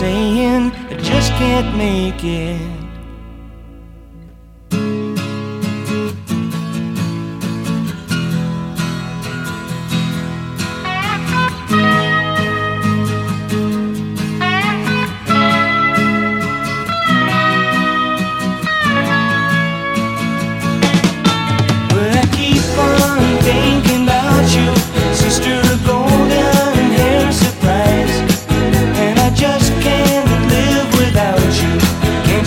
saying I just can't make it.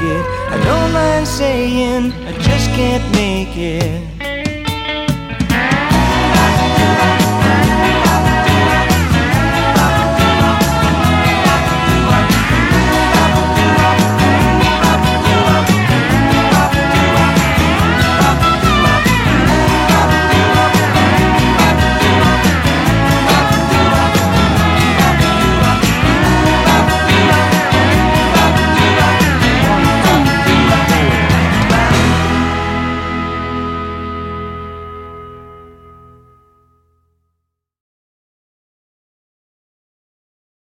it. I don't mind saying I just can't make it.